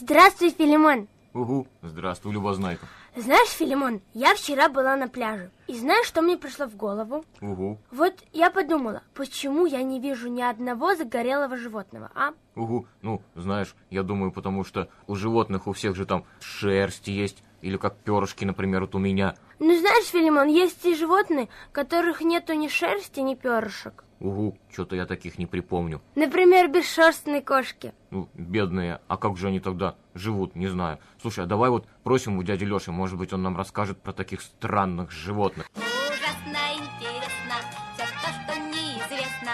Здравствуй, Филимон. Угу, здравствуй, Любознайка. Знаешь, Филимон, я вчера была на пляже. И знаешь, что мне пришло в голову? Угу. Вот я подумала, почему я не вижу ни одного загорелого животного, а? Угу. Ну, знаешь, я думаю, потому что у животных у всех же там шерсть есть, или как перышки, например, вот у меня. Ну, знаешь, Филимон, есть и животные, которых нету ни шерсти, ни перышек. Угу, что-то я таких не припомню. Например, бесшерстные кошки. Ну, бедные, а как же они тогда живут, не знаю. Слушай, а давай вот просим у дяди Леши, может быть, он нам расскажет про таких странных животных. Ужасно интересно все то, что неизвестно.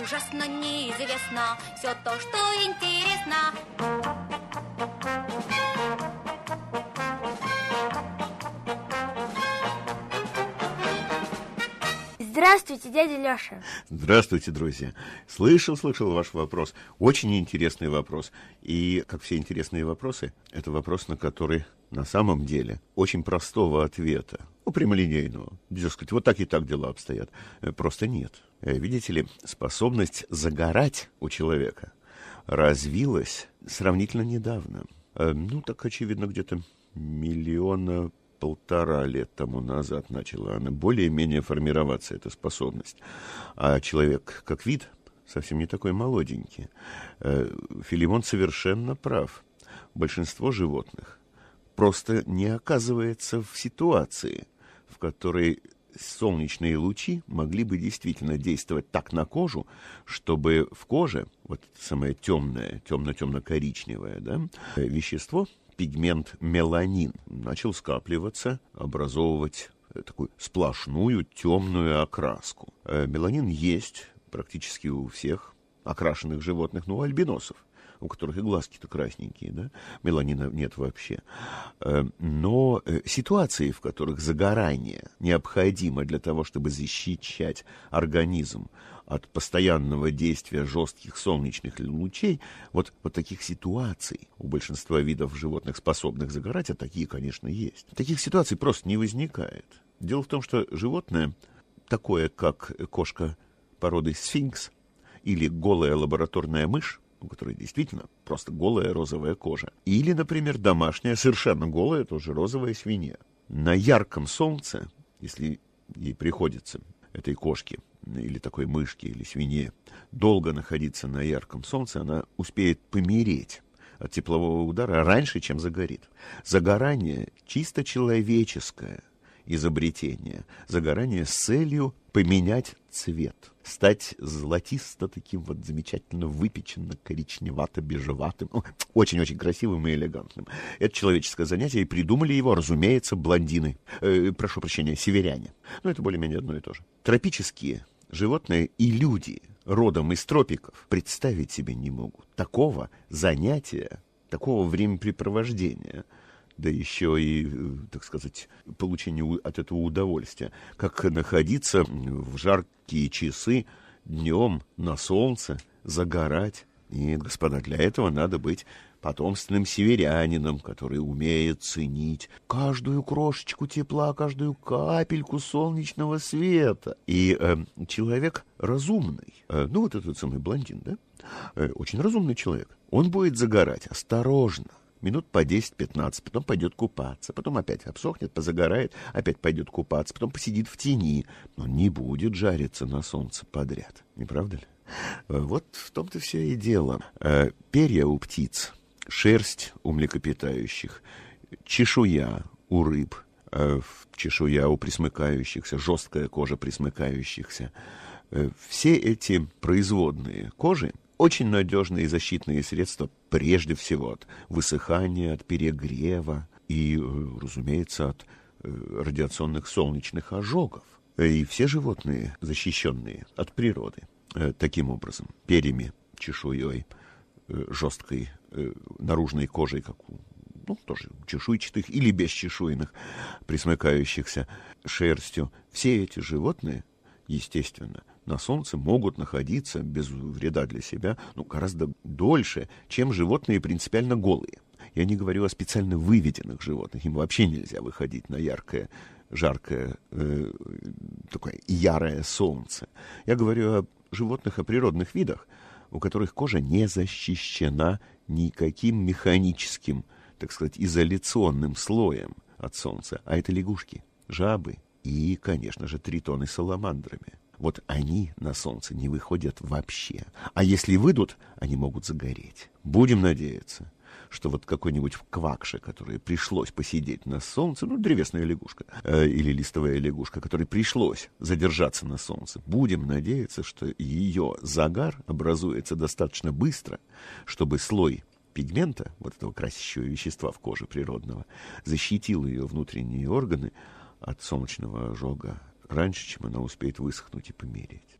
Ужасно неизвестно все то, что интересно. Здравствуйте, дядя Леша. Здравствуйте, друзья. Слышал, слышал ваш вопрос. Очень интересный вопрос. И, как все интересные вопросы, это вопрос, на который на самом деле очень простого ответа, ну, прямолинейного, дескать, вот так и так дела обстоят, э, просто нет. Э, видите ли, способность загорать у человека развилась сравнительно недавно. Э, Ну, так, очевидно, где-то миллиона полтора лет тому назад начала она более-менее формироваться, эта способность. А человек как вид совсем не такой молоденький. Э, Филимон совершенно прав. Большинство животных просто не оказывается в ситуации, в которой солнечные лучи могли бы действительно действовать так на кожу, чтобы в коже, вот самое темное, темно-темно-коричневое, да, вещество, пигмент меланин, начал скапливаться, образовывать такую сплошную темную окраску. Э, Меланин есть практически у всех окрашенных животных, ну, альбиносов у которых и глазки-то красненькие, да, меланина нет вообще. Э, Но э, ситуации, в которых загорание необходимо для того, чтобы защищать организм от постоянного действия жестких солнечных лучей, вот, вот таких ситуаций у большинства видов животных, способных загорать, а такие, конечно, есть. Таких ситуаций просто не возникает. Дело в том, что животное, такое как кошка породы сфинкс или голая лабораторная мышь, у которой действительно просто голая розовая кожа. Или, например, домашняя, совершенно голая, тоже розовая свинья. На ярком солнце, если ей приходится, этой кошке, или такой мышке, или свинье, долго находиться на ярком солнце, она успеет помереть от теплового удара раньше, чем загорит. Загорание чисто человеческое изобретение. Загорание с целью поменять цвет стать золотисто таким вот замечательно выпеченно коричневато-бежеватым, ну, очень-очень красивым и элегантным. Это человеческое занятие, и придумали его, разумеется, блондины, э, прошу прощения, северяне. Но это более-менее одно и то же. Тропические животные и люди родом из тропиков представить себе не могут. Такого занятия, такого времяпрепровождения – да еще и, так сказать, получение от этого удовольствия, как находиться в жаркие часы днем на солнце, загорать. Нет, господа, для этого надо быть потомственным северянином, который умеет ценить каждую крошечку тепла, каждую капельку солнечного света. И э, человек разумный, э, ну вот этот самый блондин, да, э, очень разумный человек, он будет загорать осторожно, минут по 10-15, потом пойдет купаться, потом опять обсохнет, позагорает, опять пойдет купаться, потом посидит в тени, но не будет жариться на солнце подряд. Не правда ли? Вот в том-то все и дело. Э, перья у птиц, шерсть у млекопитающих, чешуя у рыб, э, чешуя у присмыкающихся, жесткая кожа присмыкающихся. Э, все эти производные кожи очень надежные защитные средства прежде всего от высыхания, от перегрева и, разумеется, от радиационных солнечных ожогов. И все животные, защищенные от природы, таким образом, перьями, чешуей, жесткой наружной кожей, как у ну, тоже чешуйчатых или бесчешуйных, присмыкающихся шерстью. Все эти животные, естественно, на солнце могут находиться без вреда для себя ну, гораздо дольше, чем животные принципиально голые. Я не говорю о специально выведенных животных, им вообще нельзя выходить на яркое, жаркое, э, такое ярое солнце. Я говорю о животных, о природных видах, у которых кожа не защищена никаким механическим, так сказать, изоляционным слоем от солнца. А это лягушки, жабы и, конечно же, тритоны саламандрами. Вот они на солнце не выходят вообще. А если выйдут, они могут загореть. Будем надеяться, что вот какой-нибудь квакше, которой пришлось посидеть на солнце, ну, древесная лягушка э, или листовая лягушка, которой пришлось задержаться на солнце, будем надеяться, что ее загар образуется достаточно быстро, чтобы слой пигмента, вот этого красящего вещества в коже природного, защитил ее внутренние органы от солнечного ожога раньше, чем она успеет высохнуть и помереть.